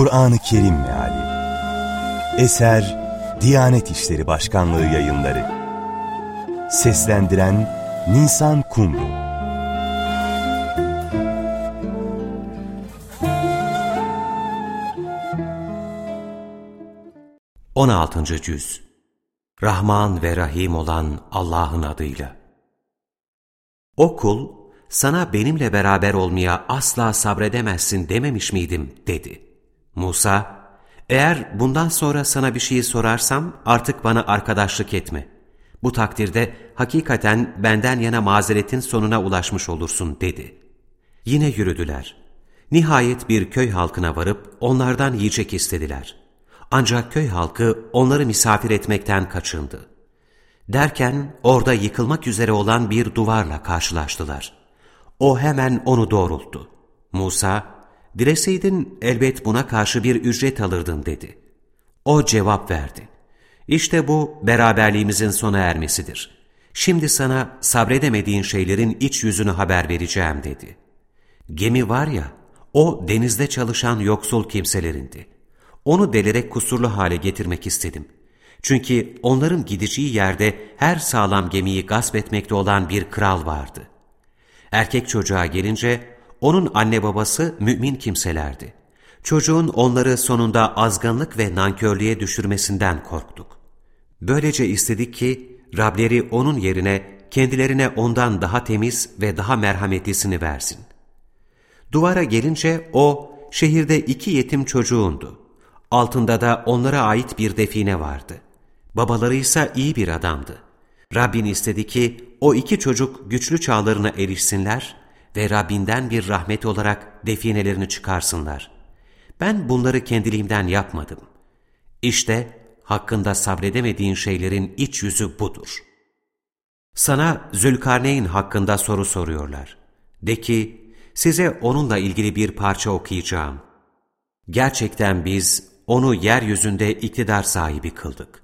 Kur'an-ı Kerim Meali Eser Diyanet İşleri Başkanlığı Yayınları Seslendiren Nisan Kumru 16. Cüz Rahman ve Rahim olan Allah'ın adıyla O kul, sana benimle beraber olmaya asla sabredemezsin dememiş miydim, dedi. Musa, eğer bundan sonra sana bir şeyi sorarsam artık bana arkadaşlık etme. Bu takdirde hakikaten benden yana mazeretin sonuna ulaşmış olursun, dedi. Yine yürüdüler. Nihayet bir köy halkına varıp onlardan yiyecek istediler. Ancak köy halkı onları misafir etmekten kaçındı. Derken orada yıkılmak üzere olan bir duvarla karşılaştılar. O hemen onu doğrulttu. Musa, dileseydin elbet buna karşı bir ücret alırdın dedi. O cevap verdi. İşte bu beraberliğimizin sona ermesidir. Şimdi sana sabredemediğin şeylerin iç yüzünü haber vereceğim dedi. Gemi var ya, o denizde çalışan yoksul kimselerindi. Onu delerek kusurlu hale getirmek istedim. Çünkü onların gideceği yerde her sağlam gemiyi gasp etmekte olan bir kral vardı. Erkek çocuğa gelince onun anne babası mümin kimselerdi. Çocuğun onları sonunda azgınlık ve nankörlüğe düşürmesinden korktuk. Böylece istedik ki Rableri onun yerine kendilerine ondan daha temiz ve daha merhametlisini versin. Duvara gelince o şehirde iki yetim çocuğundu. Altında da onlara ait bir define vardı. Babaları ise iyi bir adamdı. Rabbin istedi ki o iki çocuk güçlü çağlarına erişsinler ve Rabbinden bir rahmet olarak definelerini çıkarsınlar. Ben bunları kendiliğimden yapmadım. İşte hakkında sabredemediğin şeylerin iç yüzü budur. Sana Zülkarneyn hakkında soru soruyorlar. De ki, size onunla ilgili bir parça okuyacağım. Gerçekten biz onu yeryüzünde iktidar sahibi kıldık.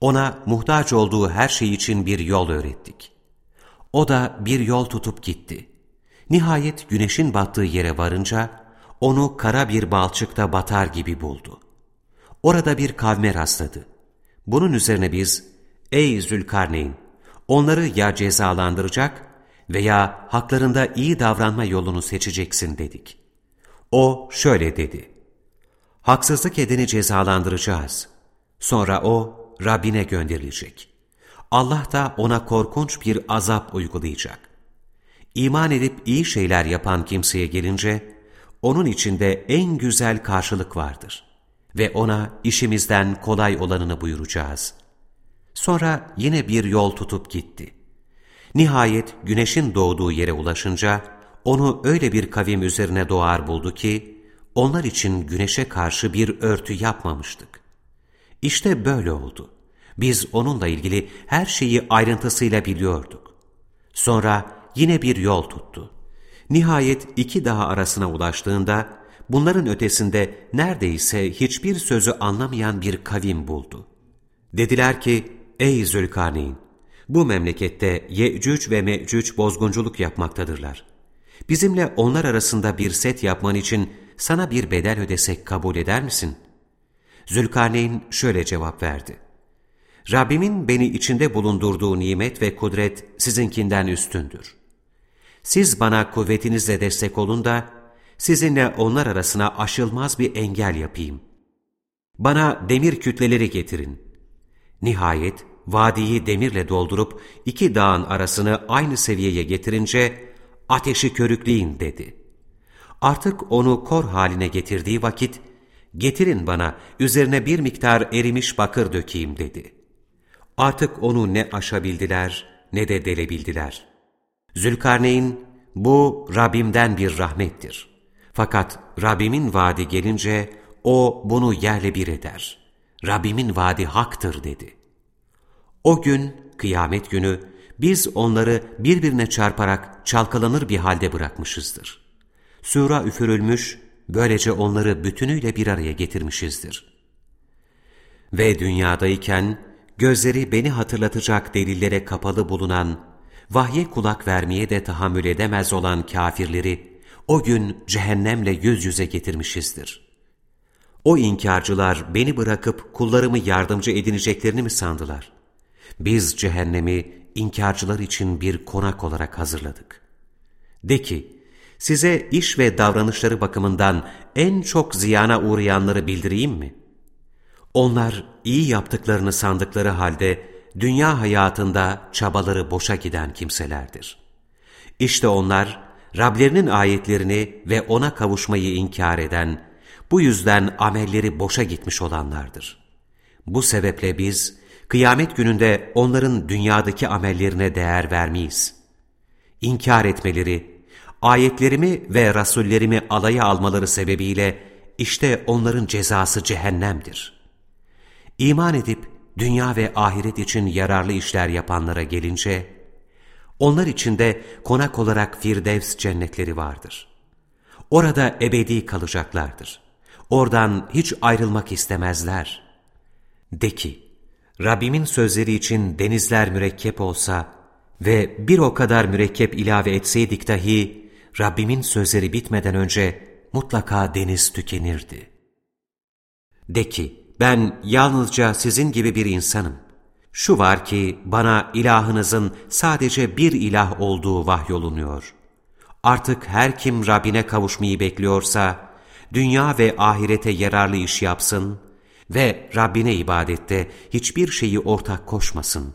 Ona muhtaç olduğu her şey için bir yol öğrettik. O da bir yol tutup gitti. Nihayet güneşin battığı yere varınca onu kara bir balçıkta batar gibi buldu. Orada bir kavme rastladı. Bunun üzerine biz, ey Zülkarneyn, onları ya cezalandıracak veya haklarında iyi davranma yolunu seçeceksin dedik. O şöyle dedi, haksızlık edeni cezalandıracağız. Sonra o Rabbine gönderilecek. Allah da ona korkunç bir azap uygulayacak. İman edip iyi şeyler yapan kimseye gelince, onun içinde en güzel karşılık vardır. Ve ona işimizden kolay olanını buyuracağız. Sonra yine bir yol tutup gitti. Nihayet güneşin doğduğu yere ulaşınca, onu öyle bir kavim üzerine doğar buldu ki, onlar için güneşe karşı bir örtü yapmamıştık. İşte böyle oldu. Biz onunla ilgili her şeyi ayrıntısıyla biliyorduk. Sonra yine bir yol tuttu. Nihayet iki daha arasına ulaştığında, bunların ötesinde neredeyse hiçbir sözü anlamayan bir kavim buldu. Dediler ki, ey Zülkarneyn, bu memlekette Yecüc ve Mecüc bozgunculuk yapmaktadırlar. Bizimle onlar arasında bir set yapman için sana bir bedel ödesek kabul eder misin? Zülkarneyn şöyle cevap verdi. Rabbimin beni içinde bulundurduğu nimet ve kudret sizinkinden üstündür. Siz bana kuvvetinizle destek olun da sizinle onlar arasına aşılmaz bir engel yapayım. Bana demir kütleleri getirin. Nihayet vadiyi demirle doldurup iki dağın arasını aynı seviyeye getirince ateşi körükleyin dedi. Artık onu kor haline getirdiği vakit getirin bana üzerine bir miktar erimiş bakır dökeyim dedi. Artık onu ne aşabildiler ne de delebildiler. Zülkarneyn, bu Rabbimden bir rahmettir. Fakat Rabbimin vaadi gelince o bunu yerle bir eder. Rabbimin vaadi haktır dedi. O gün, kıyamet günü, biz onları birbirine çarparak çalkalanır bir halde bırakmışızdır. Sura üfürülmüş, böylece onları bütünüyle bir araya getirmişizdir. Ve dünyadayken, gözleri beni hatırlatacak delillere kapalı bulunan, vahye kulak vermeye de tahammül edemez olan kafirleri, o gün cehennemle yüz yüze getirmişizdir. O inkarcılar beni bırakıp kullarımı yardımcı edineceklerini mi sandılar? Biz cehennemi inkarcılar için bir konak olarak hazırladık. De ki, size iş ve davranışları bakımından en çok ziyana uğrayanları bildireyim mi? Onlar iyi yaptıklarını sandıkları halde dünya hayatında çabaları boşa giden kimselerdir. İşte onlar Rablerinin ayetlerini ve ona kavuşmayı inkar eden, bu yüzden amelleri boşa gitmiş olanlardır. Bu sebeple biz kıyamet gününde onların dünyadaki amellerine değer vermeyiz. İnkar etmeleri, ayetlerimi ve rasullerimi alaya almaları sebebiyle işte onların cezası cehennemdir. İman edip dünya ve ahiret için yararlı işler yapanlara gelince, onlar için de konak olarak Firdevs cennetleri vardır. Orada ebedi kalacaklardır. Oradan hiç ayrılmak istemezler. De ki, Rabbimin sözleri için denizler mürekkep olsa ve bir o kadar mürekkep ilave etseydik dahi, Rabbimin sözleri bitmeden önce mutlaka deniz tükenirdi. De ki, ben yalnızca sizin gibi bir insanım. Şu var ki bana ilahınızın sadece bir ilah olduğu vahyolunuyor. Artık her kim Rabbine kavuşmayı bekliyorsa, dünya ve ahirete yararlı iş yapsın ve Rabbine ibadette hiçbir şeyi ortak koşmasın.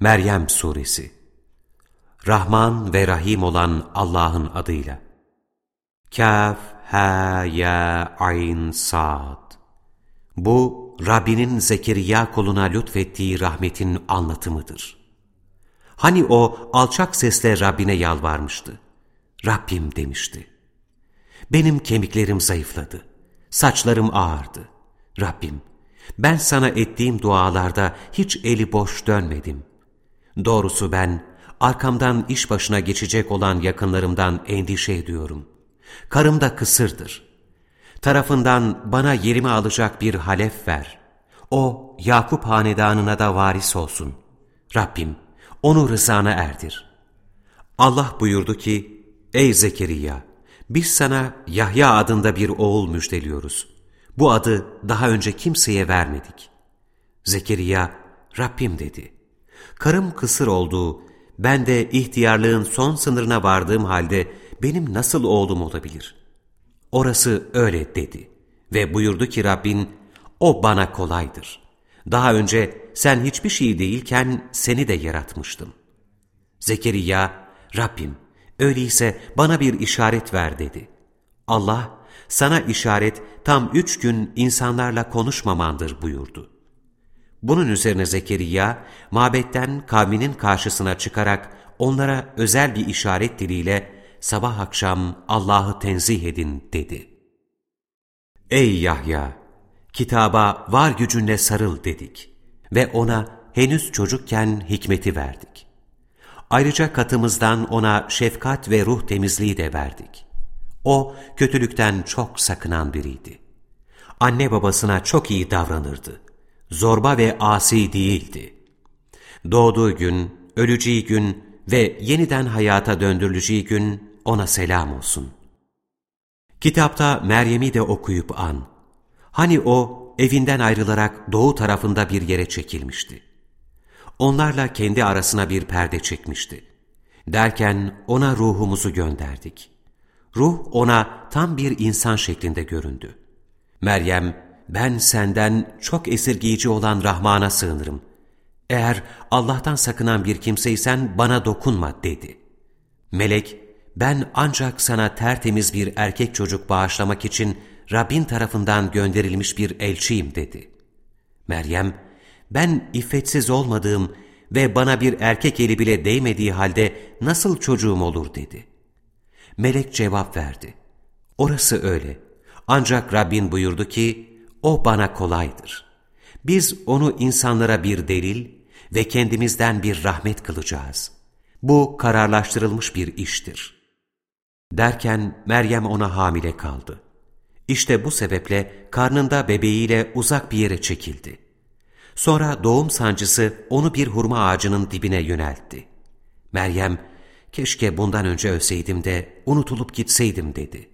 Meryem Suresi Rahman ve Rahim olan Allah'ın adıyla. Kaf, ha, ya, ayn, sad. Bu, Rabbinin Zekeriya koluna lütfettiği rahmetin anlatımıdır. Hani o alçak sesle Rabbine yalvarmıştı. Rabbim demişti. Benim kemiklerim zayıfladı. Saçlarım ağardı. Rabbim, ben sana ettiğim dualarda hiç eli boş dönmedim. Doğrusu ben, arkamdan iş başına geçecek olan yakınlarımdan endişe ediyorum. Karım da kısırdır. Tarafından bana yerimi alacak bir halef ver. O, Yakup hanedanına da varis olsun. Rabbim, onu rızana erdir. Allah buyurdu ki, Ey Zekeriya! Biz sana Yahya adında bir oğul müjdeliyoruz. Bu adı daha önce kimseye vermedik. Zekeriya, Rabbim dedi. Karım kısır olduğu, ben de ihtiyarlığın son sınırına vardığım halde benim nasıl oğlum olabilir? Orası öyle dedi. Ve buyurdu ki Rabbin, o bana kolaydır. Daha önce sen hiçbir şey değilken seni de yaratmıştım. Zekeriya, Rabbim, öyleyse bana bir işaret ver dedi. Allah, sana işaret tam üç gün insanlarla konuşmamandır buyurdu. Bunun üzerine Zekeriya, mabetten kavminin karşısına çıkarak onlara özel bir işaret diliyle sabah akşam Allah'ı tenzih edin dedi. Ey Yahya! Kitaba var gücünle sarıl dedik ve ona henüz çocukken hikmeti verdik. Ayrıca katımızdan ona şefkat ve ruh temizliği de verdik. O kötülükten çok sakınan biriydi. Anne babasına çok iyi davranırdı. Zorba ve asi değildi. Doğduğu gün, öleceği gün ve yeniden hayata döndürüleceği gün ona selam olsun. Kitapta Meryem'i de okuyup an. Hani o evinden ayrılarak doğu tarafında bir yere çekilmişti. Onlarla kendi arasına bir perde çekmişti. Derken ona ruhumuzu gönderdik. Ruh ona tam bir insan şeklinde göründü. Meryem, ben senden çok esirgiyici olan Rahman'a sığınırım. Eğer Allah'tan sakınan bir kimseysen bana dokunma dedi. Melek, ben ancak sana tertemiz bir erkek çocuk bağışlamak için Rabbin tarafından gönderilmiş bir elçiyim dedi. Meryem, ben iffetsiz olmadığım ve bana bir erkek eli bile değmediği halde nasıl çocuğum olur dedi. Melek cevap verdi. Orası öyle. Ancak Rabbin buyurdu ki, o bana kolaydır. Biz onu insanlara bir delil ve kendimizden bir rahmet kılacağız. Bu kararlaştırılmış bir iştir.'' Derken Meryem ona hamile kaldı. İşte bu sebeple karnında bebeğiyle uzak bir yere çekildi. Sonra doğum sancısı onu bir hurma ağacının dibine yöneltti. Meryem, keşke bundan önce ölseydim de unutulup gitseydim dedi.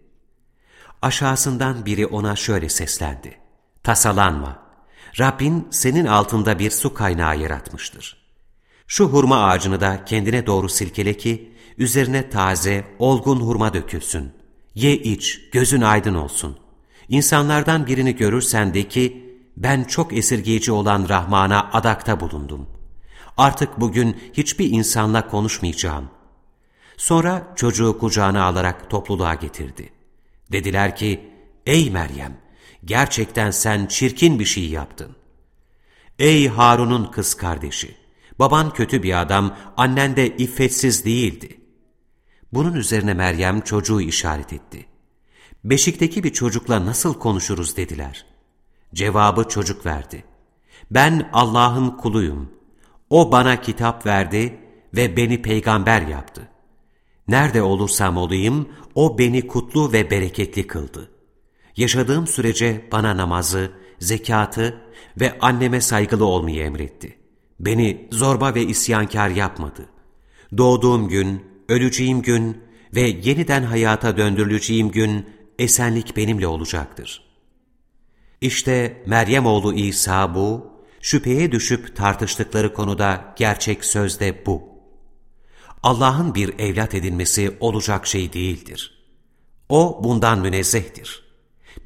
Aşağısından biri ona şöyle seslendi. Tasalanma. Rabbin senin altında bir su kaynağı yaratmıştır. Şu hurma ağacını da kendine doğru silkele ki, üzerine taze, olgun hurma dökülsün. Ye iç, gözün aydın olsun. İnsanlardan birini görürsen de ki, ben çok esirgeyici olan Rahman'a adakta bulundum. Artık bugün hiçbir insanla konuşmayacağım. Sonra çocuğu kucağına alarak topluluğa getirdi. Dediler ki, ey Meryem, gerçekten sen çirkin bir şey yaptın. Ey Harun'un kız kardeşi, baban kötü bir adam, annen de iffetsiz değildi. Bunun üzerine Meryem çocuğu işaret etti. Beşikteki bir çocukla nasıl konuşuruz dediler. Cevabı çocuk verdi. Ben Allah'ın kuluyum. O bana kitap verdi ve beni peygamber yaptı. Nerede olursam olayım, O beni kutlu ve bereketli kıldı. Yaşadığım sürece bana namazı, zekatı ve anneme saygılı olmayı emretti. Beni zorba ve isyankar yapmadı. Doğduğum gün, öleceğim gün ve yeniden hayata döndürüleceğim gün esenlik benimle olacaktır. İşte Meryem oğlu İsa bu, şüpheye düşüp tartıştıkları konuda gerçek sözde bu. Allah'ın bir evlat edinmesi olacak şey değildir. O bundan münezzehtir.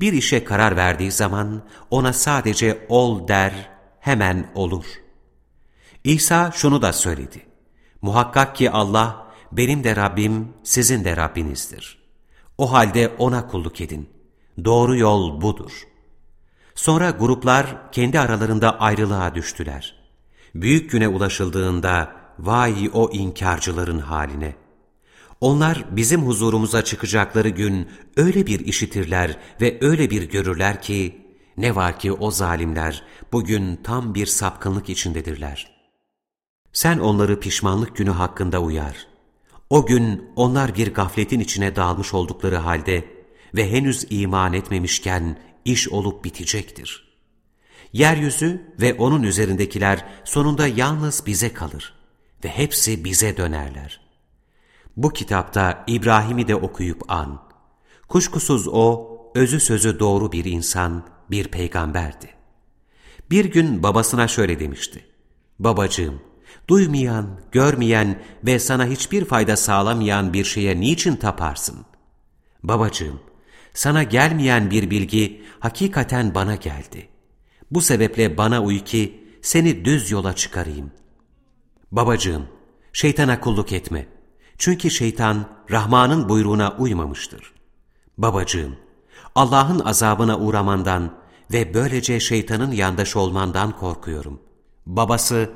Bir işe karar verdiği zaman ona sadece ol der, hemen olur. İsa şunu da söyledi. Muhakkak ki Allah benim de Rabbim, sizin de Rabbinizdir. O halde O'na kulluk edin. Doğru yol budur. Sonra gruplar kendi aralarında ayrılığa düştüler. Büyük güne ulaşıldığında vay o inkarcıların haline. Onlar bizim huzurumuza çıkacakları gün öyle bir işitirler ve öyle bir görürler ki, ne var ki o zalimler bugün tam bir sapkınlık içindedirler. Sen onları pişmanlık günü hakkında uyar. O gün onlar bir gafletin içine dalmış oldukları halde ve henüz iman etmemişken iş olup bitecektir. Yeryüzü ve onun üzerindekiler sonunda yalnız bize kalır ve hepsi bize dönerler. Bu kitapta İbrahim'i de okuyup an. Kuşkusuz o, özü sözü doğru bir insan, bir peygamberdi. Bir gün babasına şöyle demişti. Babacığım, duymayan, görmeyen ve sana hiçbir fayda sağlamayan bir şeye niçin taparsın? Babacığım, sana gelmeyen bir bilgi hakikaten bana geldi. Bu sebeple bana uy ki seni düz yola çıkarayım. Babacığım, şeytana kulluk etme. Çünkü şeytan Rahman'ın buyruğuna uymamıştır. Babacığım, Allah'ın azabına uğramandan ve böylece şeytanın yandaş olmandan korkuyorum. Babası,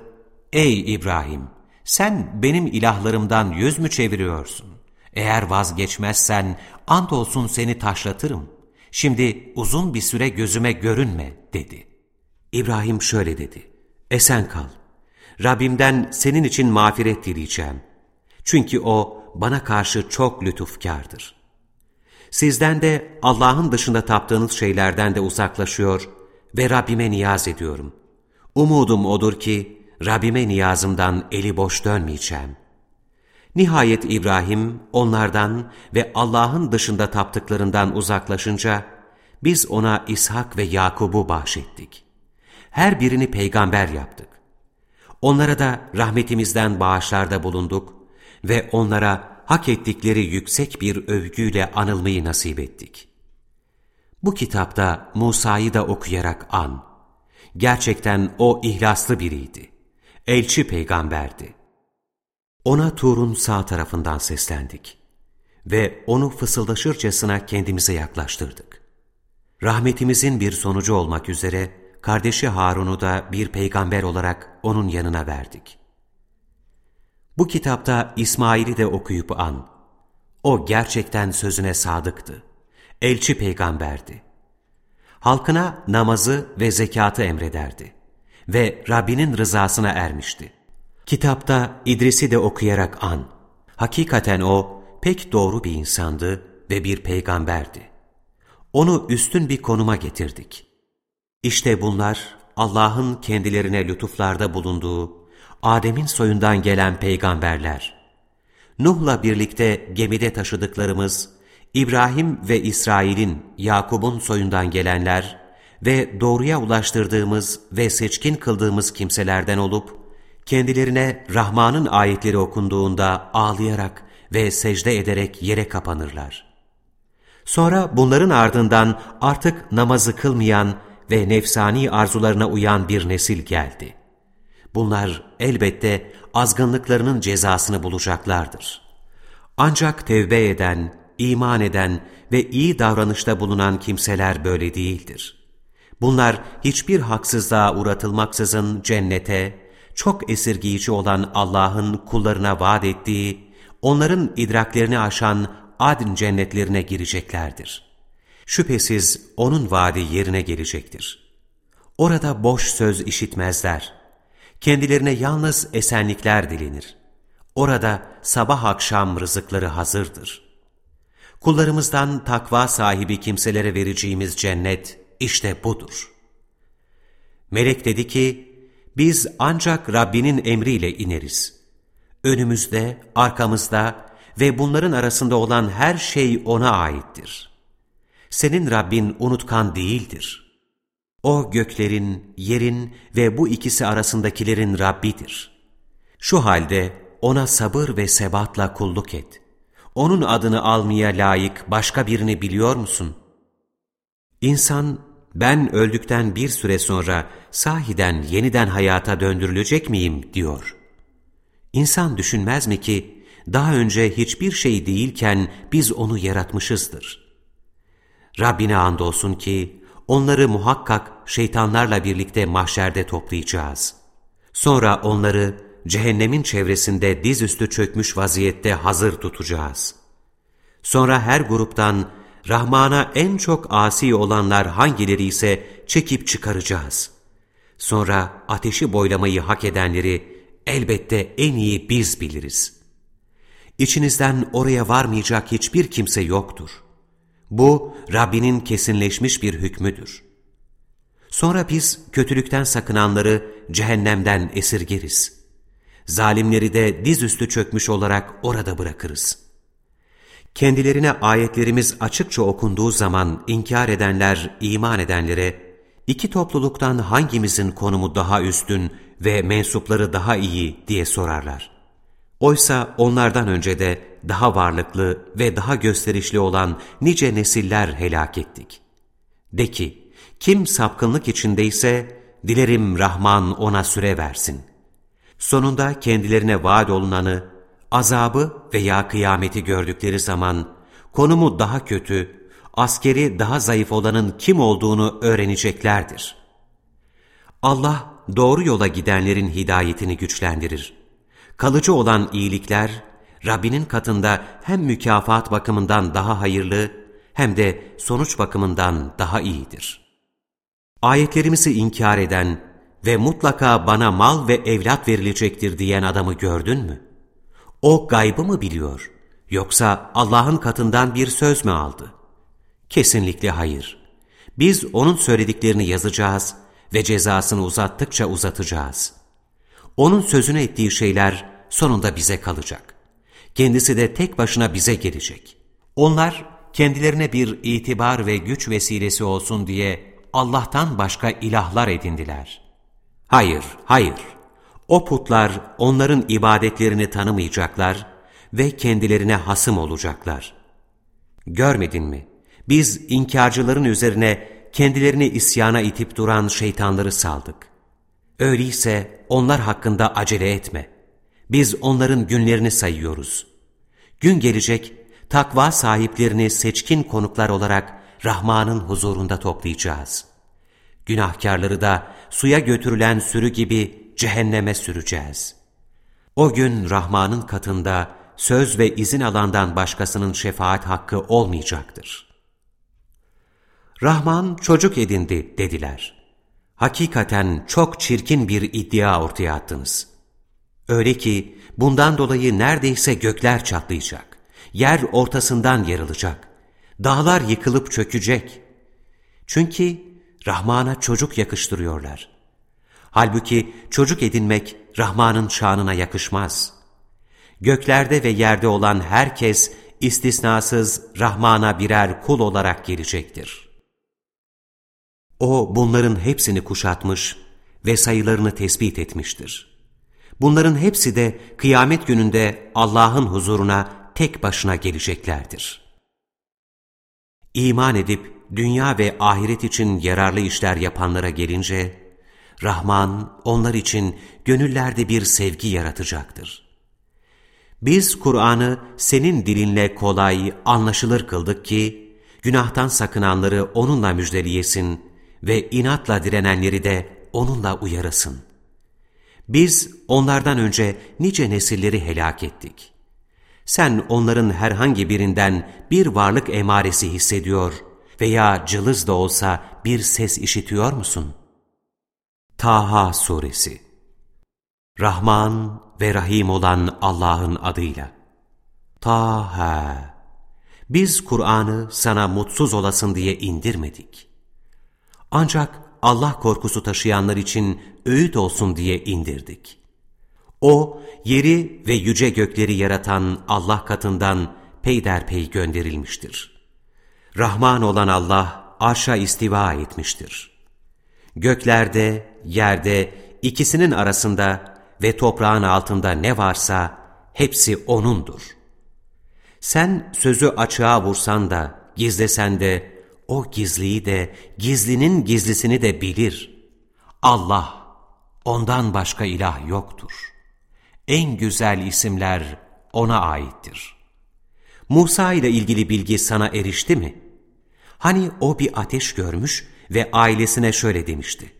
ey İbrahim, sen benim ilahlarımdan yüz mü çeviriyorsun? Eğer vazgeçmezsen andolsun seni taşlatırım. Şimdi uzun bir süre gözüme görünme dedi. İbrahim şöyle dedi. Esen kal. Rabbimden senin için mağfiret dileyeceğim. Çünkü O bana karşı çok lütufkardır. Sizden de Allah'ın dışında taptığınız şeylerden de uzaklaşıyor ve Rabbime niyaz ediyorum. Umudum odur ki Rabbime niyazımdan eli boş dönmeyeceğim. Nihayet İbrahim onlardan ve Allah'ın dışında taptıklarından uzaklaşınca biz ona İshak ve Yakub'u bahşettik. Her birini peygamber yaptık. Onlara da rahmetimizden bağışlarda bulunduk ve onlara hak ettikleri yüksek bir övgüyle anılmayı nasip ettik. Bu kitapta Musa'yı da okuyarak an. Gerçekten o ihlaslı biriydi. Elçi peygamberdi. Ona Tur'un sağ tarafından seslendik ve onu fısıldaşırcasına kendimize yaklaştırdık. Rahmetimizin bir sonucu olmak üzere kardeşi Harun'u da bir peygamber olarak onun yanına verdik. Bu kitapta İsmail'i de okuyup an. O gerçekten sözüne sadıktı. Elçi peygamberdi. Halkına namazı ve zekatı emrederdi. Ve Rabbinin rızasına ermişti. Kitapta İdris'i de okuyarak an. Hakikaten o pek doğru bir insandı ve bir peygamberdi. Onu üstün bir konuma getirdik. İşte bunlar Allah'ın kendilerine lütuflarda bulunduğu Adem'in soyundan gelen peygamberler. Nuh'la birlikte gemide taşıdıklarımız, İbrahim ve İsrail'in, Yakub'un soyundan gelenler ve doğruya ulaştırdığımız ve seçkin kıldığımız kimselerden olup, kendilerine Rahman'ın ayetleri okunduğunda ağlayarak ve secde ederek yere kapanırlar. Sonra bunların ardından artık namazı kılmayan ve nefsani arzularına uyan bir nesil geldi. Bunlar elbette azgınlıklarının cezasını bulacaklardır. Ancak tevbe eden, iman eden ve iyi davranışta bulunan kimseler böyle değildir. Bunlar hiçbir haksızlığa uğratılmaksızın cennete, çok esirgiyici olan Allah'ın kullarına vaat ettiği, onların idraklerini aşan adn cennetlerine gireceklerdir. Şüphesiz O'nun vaadi yerine gelecektir. Orada boş söz işitmezler. Kendilerine yalnız esenlikler dilenir. Orada sabah akşam rızıkları hazırdır. Kullarımızdan takva sahibi kimselere vereceğimiz cennet işte budur. Melek dedi ki, biz ancak Rabbinin emriyle ineriz. Önümüzde, arkamızda ve bunların arasında olan her şey O'na aittir. Senin Rabbin unutkan değildir. O göklerin, yerin ve bu ikisi arasındakilerin Rabbidir. Şu halde O'na sabır ve sebatla kulluk et. O'nun adını almaya layık başka birini biliyor musun? İnsan, ben öldükten bir süre sonra sahiden yeniden hayata döndürülecek miyim diyor. İnsan düşünmez mi ki daha önce hiçbir şey değilken biz onu yaratmışızdır. Rabbine andolsun ki onları muhakkak şeytanlarla birlikte mahşerde toplayacağız. Sonra onları cehennemin çevresinde dizüstü çökmüş vaziyette hazır tutacağız. Sonra her gruptan Rahman'a en çok asi olanlar hangileri ise çekip çıkaracağız. Sonra ateşi boylamayı hak edenleri elbette en iyi biz biliriz. İçinizden oraya varmayacak hiçbir kimse yoktur. Bu Rabbinin kesinleşmiş bir hükmüdür. Sonra biz kötülükten sakınanları cehennemden esirgeriz. Zalimleri de dizüstü çökmüş olarak orada bırakırız.'' Kendilerine ayetlerimiz açıkça okunduğu zaman inkar edenler, iman edenlere, iki topluluktan hangimizin konumu daha üstün ve mensupları daha iyi diye sorarlar. Oysa onlardan önce de daha varlıklı ve daha gösterişli olan nice nesiller helak ettik. De ki, kim sapkınlık içindeyse, dilerim Rahman ona süre versin. Sonunda kendilerine vaat olunanı, azabı veya kıyameti gördükleri zaman konumu daha kötü, askeri daha zayıf olanın kim olduğunu öğreneceklerdir. Allah doğru yola gidenlerin hidayetini güçlendirir. Kalıcı olan iyilikler, Rabbinin katında hem mükafat bakımından daha hayırlı hem de sonuç bakımından daha iyidir. Ayetlerimizi inkar eden ve mutlaka bana mal ve evlat verilecektir diyen adamı gördün mü? O gaybı mı biliyor? Yoksa Allah'ın katından bir söz mü aldı? Kesinlikle hayır. Biz onun söylediklerini yazacağız ve cezasını uzattıkça uzatacağız. Onun sözünü ettiği şeyler sonunda bize kalacak. Kendisi de tek başına bize gelecek. Onlar kendilerine bir itibar ve güç vesilesi olsun diye Allah'tan başka ilahlar edindiler. Hayır, hayır. O putlar onların ibadetlerini tanımayacaklar ve kendilerine hasım olacaklar. Görmedin mi? Biz inkarcıların üzerine kendilerini isyana itip duran şeytanları saldık. Öyleyse onlar hakkında acele etme. Biz onların günlerini sayıyoruz. Gün gelecek, takva sahiplerini seçkin konuklar olarak Rahman'ın huzurunda toplayacağız. Günahkarları da suya götürülen sürü gibi cehenneme süreceğiz. O gün Rahman'ın katında söz ve izin alandan başkasının şefaat hakkı olmayacaktır. Rahman çocuk edindi dediler. Hakikaten çok çirkin bir iddia ortaya attınız. Öyle ki bundan dolayı neredeyse gökler çatlayacak, yer ortasından yarılacak, dağlar yıkılıp çökecek. Çünkü Rahman'a çocuk yakıştırıyorlar. Halbuki çocuk edinmek Rahman'ın şanına yakışmaz. Göklerde ve yerde olan herkes istisnasız Rahman'a birer kul olarak gelecektir. O bunların hepsini kuşatmış ve sayılarını tespit etmiştir. Bunların hepsi de kıyamet gününde Allah'ın huzuruna tek başına geleceklerdir. İman edip dünya ve ahiret için yararlı işler yapanlara gelince, Rahman onlar için gönüllerde bir sevgi yaratacaktır. Biz Kur'an'ı senin dilinle kolay, anlaşılır kıldık ki, günahtan sakınanları onunla müjdeleyesin ve inatla direnenleri de onunla uyarasın. Biz onlardan önce nice nesilleri helak ettik. Sen onların herhangi birinden bir varlık emaresi hissediyor veya cılız da olsa bir ses işitiyor musun? Taha Suresi Rahman ve Rahim olan Allah'ın adıyla. Taha Biz Kur'an'ı sana mutsuz olasın diye indirmedik. Ancak Allah korkusu taşıyanlar için öğüt olsun diye indirdik. O, yeri ve yüce gökleri yaratan Allah katından peyderpey gönderilmiştir. Rahman olan Allah arşa istiva etmiştir. Göklerde, yerde, ikisinin arasında ve toprağın altında ne varsa hepsi O'nundur. Sen sözü açığa vursan da, gizlesen de, o gizliyi de, gizlinin gizlisini de bilir. Allah, ondan başka ilah yoktur. En güzel isimler O'na aittir. Musa ile ilgili bilgi sana erişti mi? Hani o bir ateş görmüş ve ailesine şöyle demişti.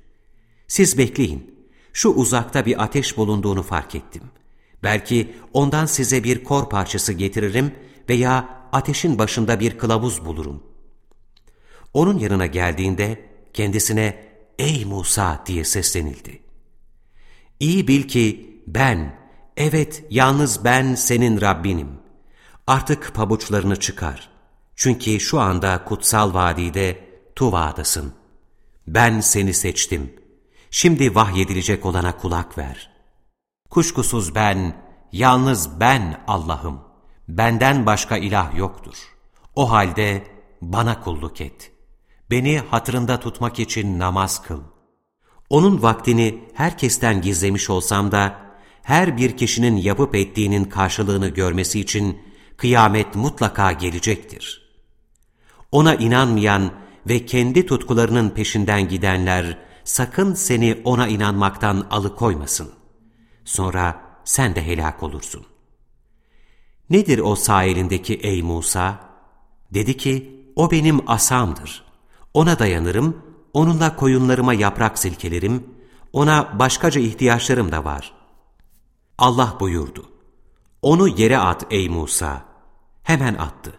Siz bekleyin, şu uzakta bir ateş bulunduğunu fark ettim. Belki ondan size bir kor parçası getiririm veya ateşin başında bir kılavuz bulurum. Onun yanına geldiğinde kendisine ''Ey Musa!'' diye seslenildi. İyi bil ki ben, evet yalnız ben senin Rabbinim. Artık pabuçlarını çıkar. Çünkü şu anda kutsal vadide Tuva'dasın. Ben seni seçtim. Şimdi vahyedilecek olana kulak ver. Kuşkusuz ben, yalnız ben Allah'ım. Benden başka ilah yoktur. O halde bana kulluk et. Beni hatırında tutmak için namaz kıl. Onun vaktini herkesten gizlemiş olsam da, her bir kişinin yapıp ettiğinin karşılığını görmesi için kıyamet mutlaka gelecektir. Ona inanmayan ve kendi tutkularının peşinden gidenler sakın seni ona inanmaktan alıkoymasın. Sonra sen de helak olursun. Nedir o sağ elindeki ey Musa? Dedi ki, o benim asamdır. Ona dayanırım, onunla koyunlarıma yaprak silkelerim, ona başkaca ihtiyaçlarım da var. Allah buyurdu. Onu yere at ey Musa. Hemen attı.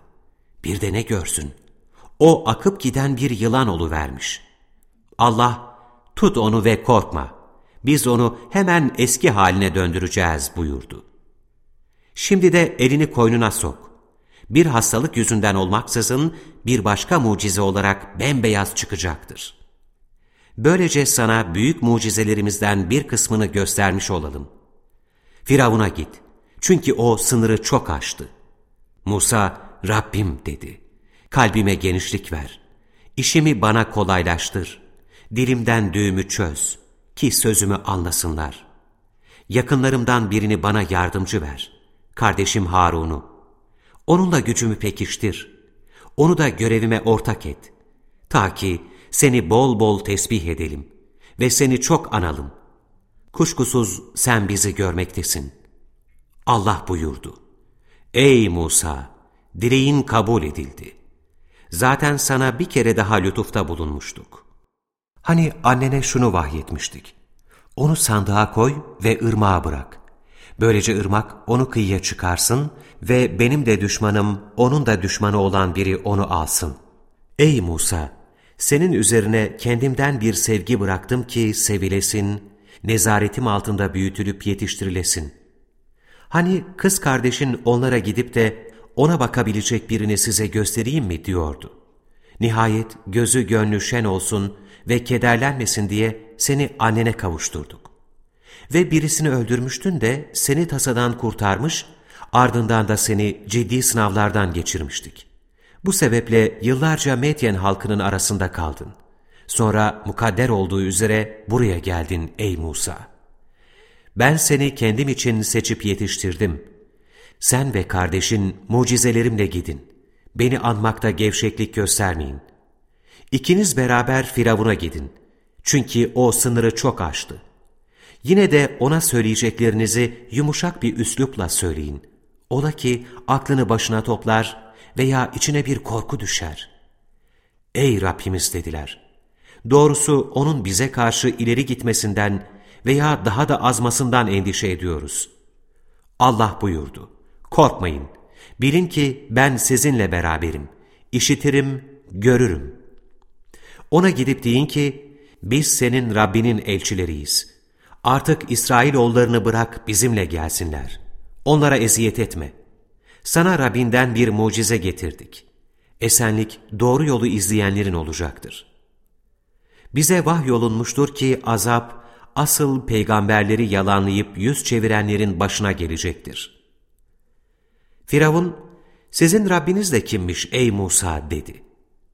Bir de ne görsün? O akıp giden bir yılan vermiş. Allah, tut onu ve korkma. Biz onu hemen eski haline döndüreceğiz buyurdu. Şimdi de elini koynuna sok. Bir hastalık yüzünden olmaksızın bir başka mucize olarak bembeyaz çıkacaktır. Böylece sana büyük mucizelerimizden bir kısmını göstermiş olalım. Firavun'a git. Çünkü o sınırı çok aştı. Musa, Rabbim dedi. Kalbime genişlik ver. İşimi bana kolaylaştır. Dilimden düğümü çöz ki sözümü anlasınlar. Yakınlarımdan birini bana yardımcı ver. Kardeşim Harun'u. Onunla gücümü pekiştir. Onu da görevime ortak et. Ta ki seni bol bol tesbih edelim ve seni çok analım. Kuşkusuz sen bizi görmektesin. Allah buyurdu. Ey Musa! Dileğin kabul edildi. Zaten sana bir kere daha lütufta bulunmuştuk. Hani annene şunu vahyetmiştik. Onu sandığa koy ve ırmağa bırak. Böylece ırmak onu kıyıya çıkarsın ve benim de düşmanım, onun da düşmanı olan biri onu alsın. Ey Musa! Senin üzerine kendimden bir sevgi bıraktım ki sevilesin, nezaretim altında büyütülüp yetiştirilesin. Hani kız kardeşin onlara gidip de ona bakabilecek birini size göstereyim mi diyordu. Nihayet gözü gönlü şen olsun ve kederlenmesin diye seni annene kavuşturduk. Ve birisini öldürmüştün de seni tasadan kurtarmış ardından da seni ciddi sınavlardan geçirmiştik. Bu sebeple yıllarca Medyen halkının arasında kaldın. Sonra mukadder olduğu üzere buraya geldin ey Musa. Ben seni kendim için seçip yetiştirdim. Sen ve kardeşin mucizelerimle gidin. Beni anmakta gevşeklik göstermeyin. İkiniz beraber Firavun'a gidin. Çünkü o sınırı çok aştı. Yine de ona söyleyeceklerinizi yumuşak bir üslupla söyleyin. Ola ki aklını başına toplar veya içine bir korku düşer. Ey Rabbimiz dediler. Doğrusu onun bize karşı ileri gitmesinden veya daha da azmasından endişe ediyoruz. Allah buyurdu. Korkmayın. Bilin ki ben sizinle beraberim. İşitirim, görürüm. Ona gidip deyin ki, biz senin Rabbinin elçileriyiz. Artık İsrailoğullarını bırak bizimle gelsinler. Onlara eziyet etme. Sana Rabbinden bir mucize getirdik. Esenlik doğru yolu izleyenlerin olacaktır. Bize vahyolunmuştur ki azap, asıl peygamberleri yalanlayıp yüz çevirenlerin başına gelecektir. Firavun, sizin Rabbiniz de kimmiş ey Musa dedi.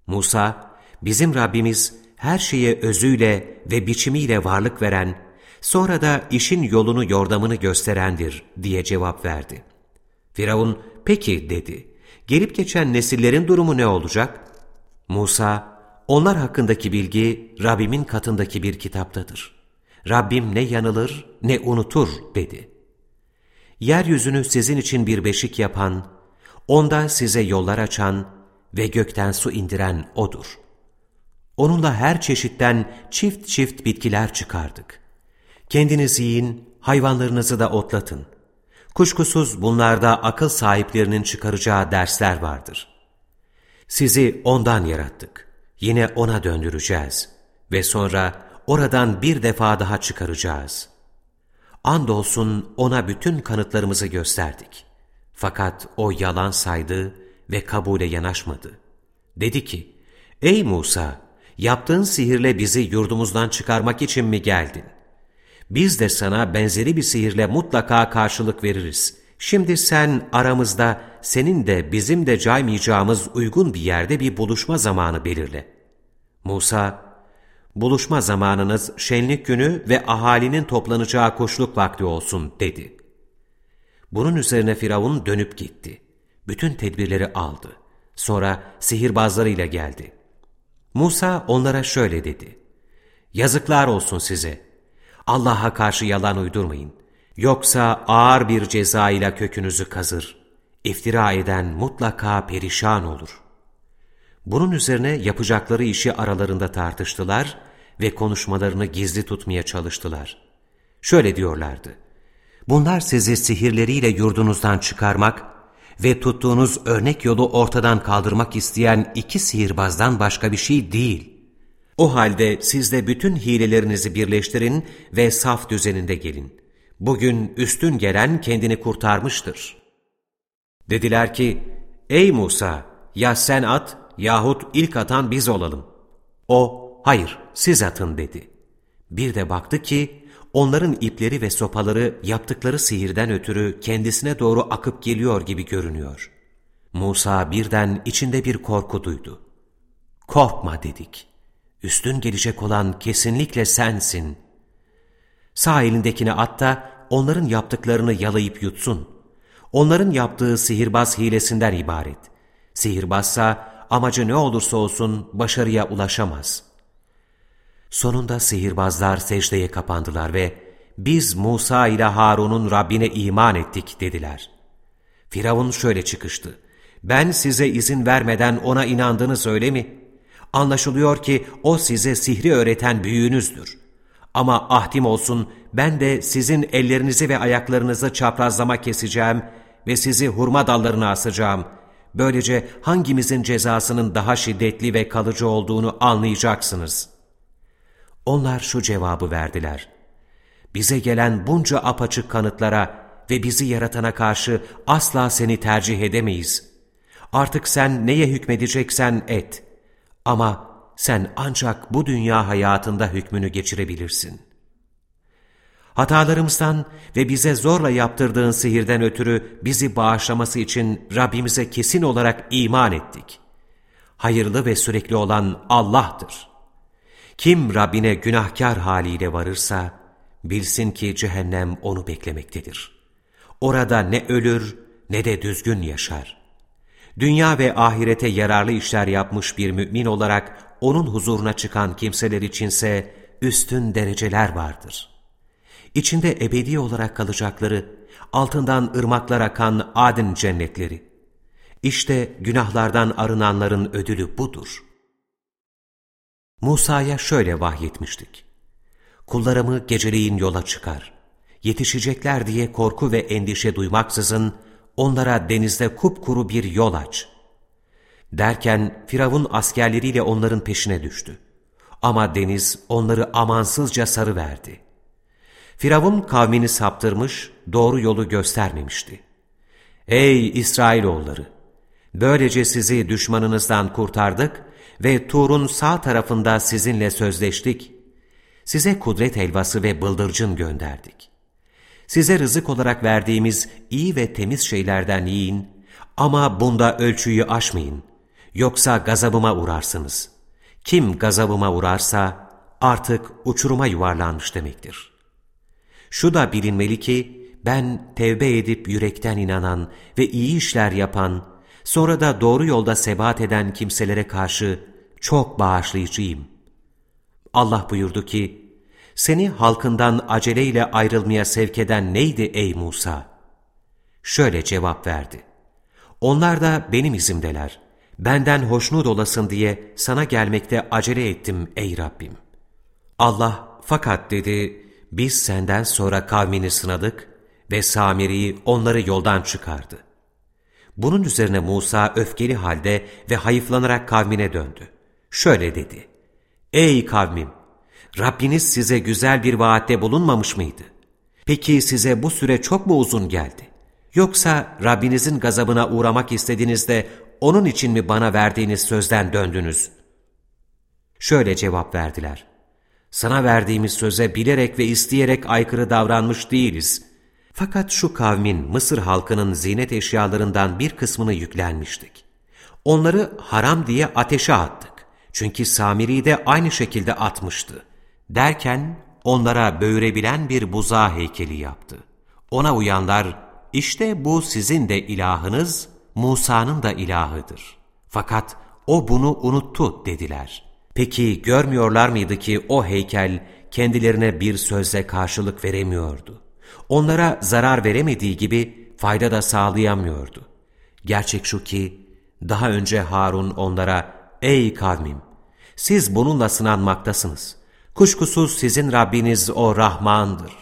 Musa, bizim Rabbimiz her şeye özüyle ve biçimiyle varlık veren, sonra da işin yolunu yordamını gösterendir diye cevap verdi. Firavun, peki dedi, gelip geçen nesillerin durumu ne olacak? Musa, onlar hakkındaki bilgi Rabbimin katındaki bir kitaptadır. Rabbim ne yanılır ne unutur dedi. Yeryüzünü sizin için bir beşik yapan, onda size yollar açan ve gökten su indiren O'dur. Onunla her çeşitten çift çift bitkiler çıkardık. Kendiniz yiyin, hayvanlarınızı da otlatın. Kuşkusuz bunlarda akıl sahiplerinin çıkaracağı dersler vardır. Sizi ondan yarattık. Yine ona döndüreceğiz. Ve sonra oradan bir defa daha çıkaracağız. Andolsun ona bütün kanıtlarımızı gösterdik. Fakat o yalan saydı ve kabule yanaşmadı. Dedi ki, Ey Musa! Yaptığın sihirle bizi yurdumuzdan çıkarmak için mi geldin? Biz de sana benzeri bir sihirle mutlaka karşılık veririz. Şimdi sen aramızda senin de bizim de caymayacağımız uygun bir yerde bir buluşma zamanı belirle. Musa, buluşma zamanınız şenlik günü ve ahalinin toplanacağı kuşluk vakti olsun dedi. Bunun üzerine Firavun dönüp gitti. Bütün tedbirleri aldı. Sonra sihirbazlarıyla geldi. Musa onlara şöyle dedi. Yazıklar olsun size. Allah'a karşı yalan uydurmayın. Yoksa ağır bir ceza ile kökünüzü kazır. İftira eden mutlaka perişan olur. Bunun üzerine yapacakları işi aralarında tartıştılar ve konuşmalarını gizli tutmaya çalıştılar. Şöyle diyorlardı. Bunlar sizi sihirleriyle yurdunuzdan çıkarmak ve tuttuğunuz örnek yolu ortadan kaldırmak isteyen iki sihirbazdan başka bir şey değil. O halde siz de bütün hilelerinizi birleştirin ve saf düzeninde gelin. Bugün üstün gelen kendini kurtarmıştır. Dediler ki, ey Musa ya sen at yahut ilk atan biz olalım. O, hayır siz atın dedi. Bir de baktı ki, onların ipleri ve sopaları yaptıkları sihirden ötürü kendisine doğru akıp geliyor gibi görünüyor. Musa birden içinde bir korku duydu. Korkma dedik. Üstün gelecek olan kesinlikle sensin. Sağ elindekini at da onların yaptıklarını yalayıp yutsun. Onların yaptığı sihirbaz hilesinden ibaret. Sihirbazsa amacı ne olursa olsun başarıya ulaşamaz. Sonunda sihirbazlar secdeye kapandılar ve biz Musa ile Harun'un Rabbine iman ettik dediler. Firavun şöyle çıkıştı. Ben size izin vermeden ona inandınız öyle mi? Anlaşılıyor ki o size sihri öğreten büyüğünüzdür. Ama ahdim olsun ben de sizin ellerinizi ve ayaklarınızı çaprazlama keseceğim ve sizi hurma dallarına asacağım. Böylece hangimizin cezasının daha şiddetli ve kalıcı olduğunu anlayacaksınız. Onlar şu cevabı verdiler. Bize gelen bunca apaçık kanıtlara ve bizi yaratana karşı asla seni tercih edemeyiz. Artık sen neye hükmedeceksen et. Ama sen ancak bu dünya hayatında hükmünü geçirebilirsin. Hatalarımızdan ve bize zorla yaptırdığın sihirden ötürü bizi bağışlaması için Rabbimize kesin olarak iman ettik. Hayırlı ve sürekli olan Allah'tır. Kim Rabbine günahkar haliyle varırsa, bilsin ki cehennem onu beklemektedir. Orada ne ölür ne de düzgün yaşar. Dünya ve ahirete yararlı işler yapmış bir mümin olarak onun huzuruna çıkan kimseler içinse üstün dereceler vardır. İçinde ebedi olarak kalacakları, altından ırmaklar akan adın cennetleri. İşte günahlardan arınanların ödülü budur. Musa'ya şöyle vahyetmiştik. Kullarımı geceleyin yola çıkar. Yetişecekler diye korku ve endişe duymaksızın onlara denizde kupkuru bir yol aç. Derken Firavun askerleriyle onların peşine düştü. Ama deniz onları amansızca sarıverdi. Firavun kavmini saptırmış, doğru yolu göstermemişti. Ey İsrailoğulları! Böylece sizi düşmanınızdan kurtardık ve Tur'un sağ tarafında sizinle sözleştik. Size kudret helvası ve bıldırcın gönderdik. Size rızık olarak verdiğimiz iyi ve temiz şeylerden yiyin ama bunda ölçüyü aşmayın. Yoksa gazabıma uğrarsınız. Kim gazabıma uğrarsa artık uçuruma yuvarlanmış demektir. Şu da bilinmeli ki ben tevbe edip yürekten inanan ve iyi işler yapan, sonra da doğru yolda sebat eden kimselere karşı çok bağışlayıcıyım. Allah buyurdu ki, seni halkından aceleyle ayrılmaya sevk eden neydi ey Musa? Şöyle cevap verdi. Onlar da benim izimdeler. Benden hoşnut olasın diye sana gelmekte acele ettim ey Rabbim. Allah fakat dedi, biz senden sonra kavmini sınadık ve Samiri'yi onları yoldan çıkardı. Bunun üzerine Musa öfkeli halde ve hayıflanarak kavmine döndü. Şöyle dedi, Ey kavmim! Rabbiniz size güzel bir vaatte bulunmamış mıydı? Peki size bu süre çok mu uzun geldi? Yoksa Rabbinizin gazabına uğramak istediğinizde onun için mi bana verdiğiniz sözden döndünüz? Şöyle cevap verdiler. Sana verdiğimiz söze bilerek ve isteyerek aykırı davranmış değiliz. Fakat şu kavmin Mısır halkının zinet eşyalarından bir kısmını yüklenmiştik. Onları haram diye ateşe attık. Çünkü Samiri de aynı şekilde atmıştı. Derken onlara böğürebilen bir buza heykeli yaptı. Ona uyanlar, işte bu sizin de ilahınız, Musa'nın da ilahıdır. Fakat o bunu unuttu dediler. Peki görmüyorlar mıydı ki o heykel kendilerine bir sözle karşılık veremiyordu? Onlara zarar veremediği gibi fayda da sağlayamıyordu. Gerçek şu ki daha önce Harun onlara ''Ey kavmim, siz bununla sınanmaktasınız. Kuşkusuz sizin Rabbiniz o Rahman'dır.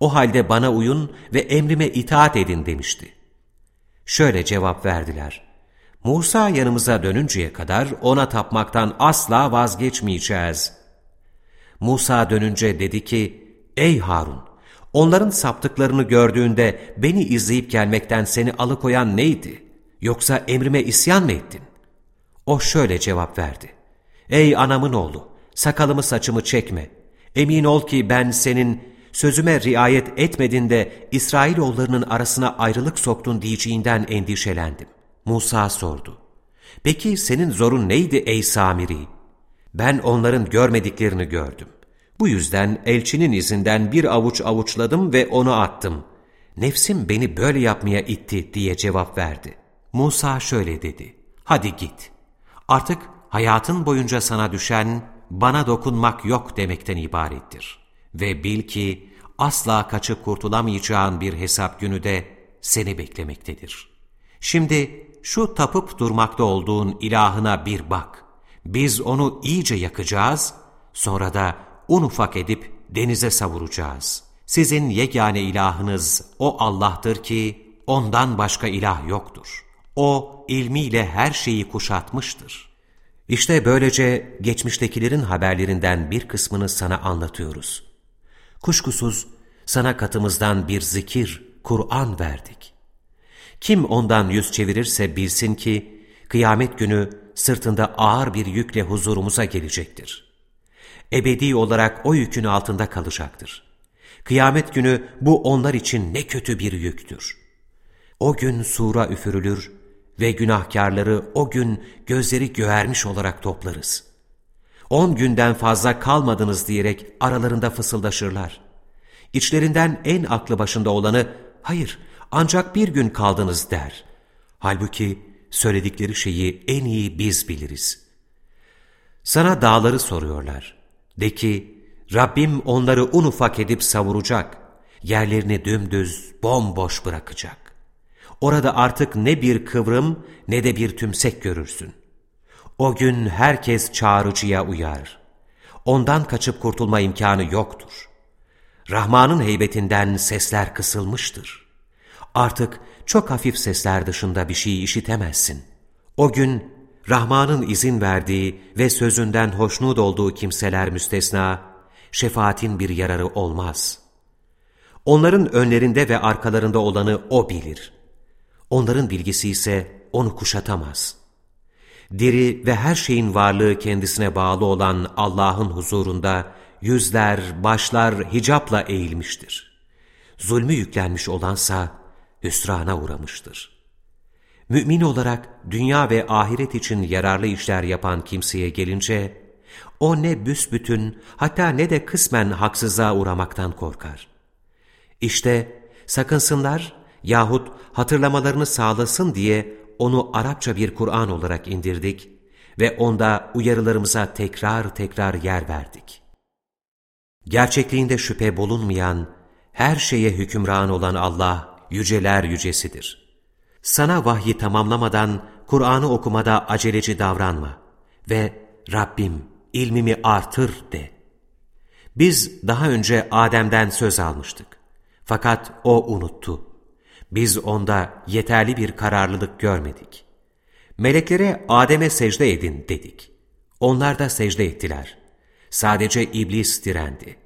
O halde bana uyun ve emrime itaat edin.'' demişti. Şöyle cevap verdiler. Musa yanımıza dönünceye kadar ona tapmaktan asla vazgeçmeyeceğiz. Musa dönünce dedi ki, Ey Harun! Onların saptıklarını gördüğünde beni izleyip gelmekten seni alıkoyan neydi? Yoksa emrime isyan mı ettin? O şöyle cevap verdi. Ey anamın oğlu! Sakalımı saçımı çekme. Emin ol ki ben senin sözüme riayet etmedin de İsrailoğullarının arasına ayrılık soktun diyeceğinden endişelendim. Musa sordu. Peki senin zorun neydi ey Samiri? Ben onların görmediklerini gördüm. Bu yüzden elçinin izinden bir avuç avuçladım ve onu attım. Nefsim beni böyle yapmaya itti diye cevap verdi. Musa şöyle dedi. Hadi git. Artık hayatın boyunca sana düşen bana dokunmak yok demekten ibarettir. Ve bil ki asla kaçıp kurtulamayacağın bir hesap günü de seni beklemektedir. Şimdi şu tapıp durmakta olduğun ilahına bir bak. Biz onu iyice yakacağız, sonra da un ufak edip denize savuracağız. Sizin yegane ilahınız o Allah'tır ki ondan başka ilah yoktur. O ilmiyle her şeyi kuşatmıştır. İşte böylece geçmiştekilerin haberlerinden bir kısmını sana anlatıyoruz. Kuşkusuz sana katımızdan bir zikir, Kur'an verdik. Kim ondan yüz çevirirse bilsin ki kıyamet günü sırtında ağır bir yükle huzurumuza gelecektir. Ebedi olarak o yükün altında kalacaktır. Kıyamet günü bu onlar için ne kötü bir yüktür. O gün sura üfürülür ve günahkarları o gün gözleri göğermiş olarak toplarız. On günden fazla kalmadınız diyerek aralarında fısıldaşırlar. İçlerinden en aklı başında olanı, hayır ancak bir gün kaldınız der. Halbuki söyledikleri şeyi en iyi biz biliriz. Sana dağları soruyorlar. De ki, Rabbim onları un ufak edip savuracak, yerlerini dümdüz, bomboş bırakacak. Orada artık ne bir kıvrım ne de bir tümsek görürsün. O gün herkes çağrıcıya uyar. Ondan kaçıp kurtulma imkanı yoktur. Rahman'ın heybetinden sesler kısılmıştır. Artık çok hafif sesler dışında bir şey işitemezsin. O gün Rahman'ın izin verdiği ve sözünden hoşnut olduğu kimseler müstesna, şefaatin bir yararı olmaz. Onların önlerinde ve arkalarında olanı O bilir. Onların bilgisi ise onu kuşatamaz. Diri ve her şeyin varlığı kendisine bağlı olan Allah'ın huzurunda yüzler, başlar hicapla eğilmiştir. Zulmü yüklenmiş olansa hüsrana uğramıştır. Mümin olarak dünya ve ahiret için yararlı işler yapan kimseye gelince, o ne büsbütün hatta ne de kısmen haksızlığa uğramaktan korkar. İşte sakınsınlar yahut hatırlamalarını sağlasın diye onu Arapça bir Kur'an olarak indirdik ve onda uyarılarımıza tekrar tekrar yer verdik. Gerçekliğinde şüphe bulunmayan, her şeye hükümran olan Allah yüceler yücesidir. Sana vahyi tamamlamadan Kur'an'ı okumada aceleci davranma ve Rabbim ilmimi artır de. Biz daha önce Adem'den söz almıştık. Fakat o unuttu. Biz onda yeterli bir kararlılık görmedik. Meleklere Adem'e secde edin dedik. Onlar da secde ettiler. Sadece iblis direndi.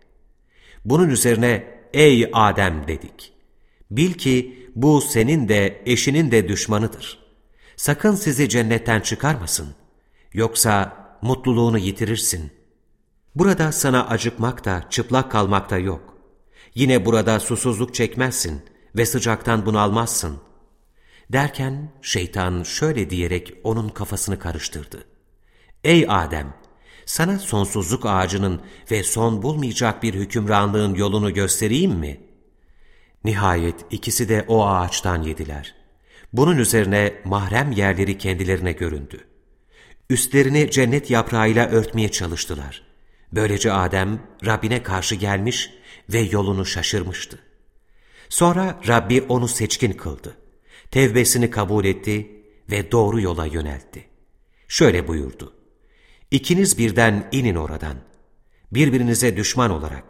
Bunun üzerine ey Adem dedik. Bil ki bu senin de eşinin de düşmanıdır. Sakın sizi cennetten çıkarmasın. Yoksa mutluluğunu yitirirsin. Burada sana acıkmak da çıplak kalmak da yok. Yine burada susuzluk çekmezsin ve sıcaktan bunalmazsın. Derken şeytan şöyle diyerek onun kafasını karıştırdı. Ey Adem! Sana sonsuzluk ağacının ve son bulmayacak bir hükümranlığın yolunu göstereyim mi? Nihayet ikisi de o ağaçtan yediler. Bunun üzerine mahrem yerleri kendilerine göründü. Üstlerini cennet yaprağıyla örtmeye çalıştılar. Böylece Adem Rabbine karşı gelmiş ve yolunu şaşırmıştı. Sonra Rabbi onu seçkin kıldı. Tevbesini kabul etti ve doğru yola yöneltti. Şöyle buyurdu. İkiniz birden inin oradan. Birbirinize düşman olarak.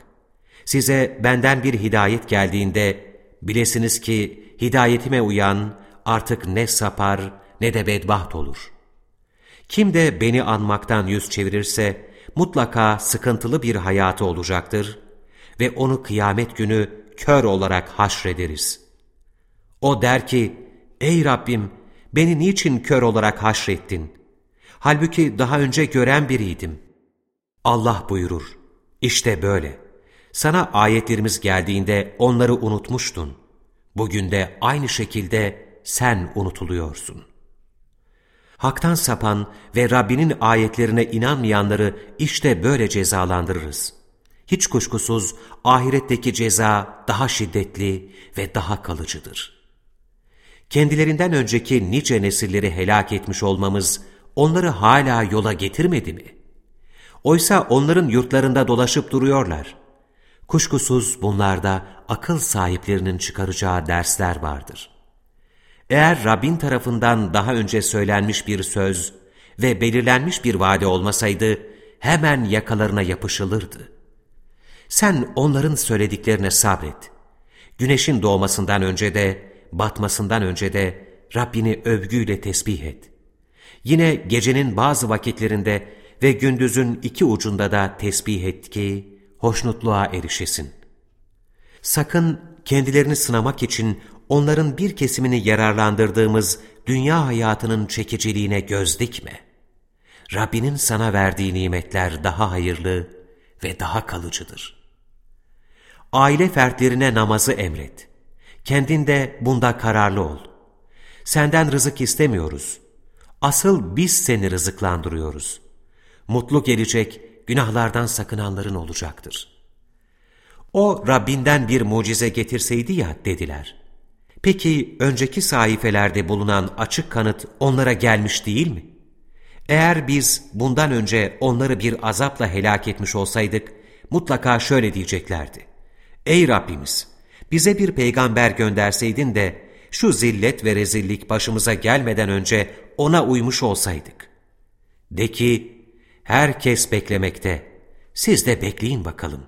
Size benden bir hidayet geldiğinde bilesiniz ki hidayetime uyan artık ne sapar ne de bedbaht olur. Kim de beni anmaktan yüz çevirirse mutlaka sıkıntılı bir hayatı olacaktır ve onu kıyamet günü kör olarak haşrederiz. O der ki, ey Rabbim beni niçin kör olarak haşrettin? Halbuki daha önce gören biriydim. Allah buyurur, işte böyle. Sana ayetlerimiz geldiğinde onları unutmuştun. Bugün de aynı şekilde sen unutuluyorsun. Hak'tan sapan ve Rabbinin ayetlerine inanmayanları işte böyle cezalandırırız. Hiç kuşkusuz ahiretteki ceza daha şiddetli ve daha kalıcıdır. Kendilerinden önceki nice nesilleri helak etmiş olmamız onları hala yola getirmedi mi? Oysa onların yurtlarında dolaşıp duruyorlar. Kuşkusuz bunlarda akıl sahiplerinin çıkaracağı dersler vardır. Eğer Rabbin tarafından daha önce söylenmiş bir söz ve belirlenmiş bir vade olmasaydı, hemen yakalarına yapışılırdı. Sen onların söylediklerine sabret. Güneşin doğmasından önce de, batmasından önce de Rabbini övgüyle tesbih et. Yine gecenin bazı vakitlerinde ve gündüzün iki ucunda da tesbih et ki, hoşnutluğa erişesin. Sakın kendilerini sınamak için onların bir kesimini yararlandırdığımız dünya hayatının çekiciliğine göz dikme. Rabbinin sana verdiği nimetler daha hayırlı ve daha kalıcıdır. Aile fertlerine namazı emret. Kendinde bunda kararlı ol. Senden rızık istemiyoruz. Asıl biz seni rızıklandırıyoruz. Mutlu gelecek, günahlardan sakınanların olacaktır. O Rabbinden bir mucize getirseydi ya dediler. Peki önceki sahifelerde bulunan açık kanıt onlara gelmiş değil mi? Eğer biz bundan önce onları bir azapla helak etmiş olsaydık, mutlaka şöyle diyeceklerdi. Ey Rabbimiz! Bize bir peygamber gönderseydin de, şu zillet ve rezillik başımıza gelmeden önce ona uymuş olsaydık. De ki, herkes beklemekte, siz de bekleyin bakalım.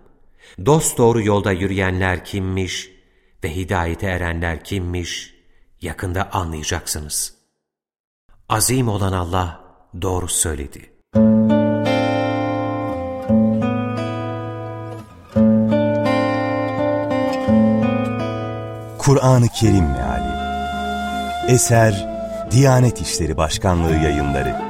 Dost doğru yolda yürüyenler kimmiş ve hidayete erenler kimmiş, yakında anlayacaksınız. Azim olan Allah doğru söyledi. Kur'an-ı Kerim Meali Eser Diyanet İşleri Başkanlığı Yayınları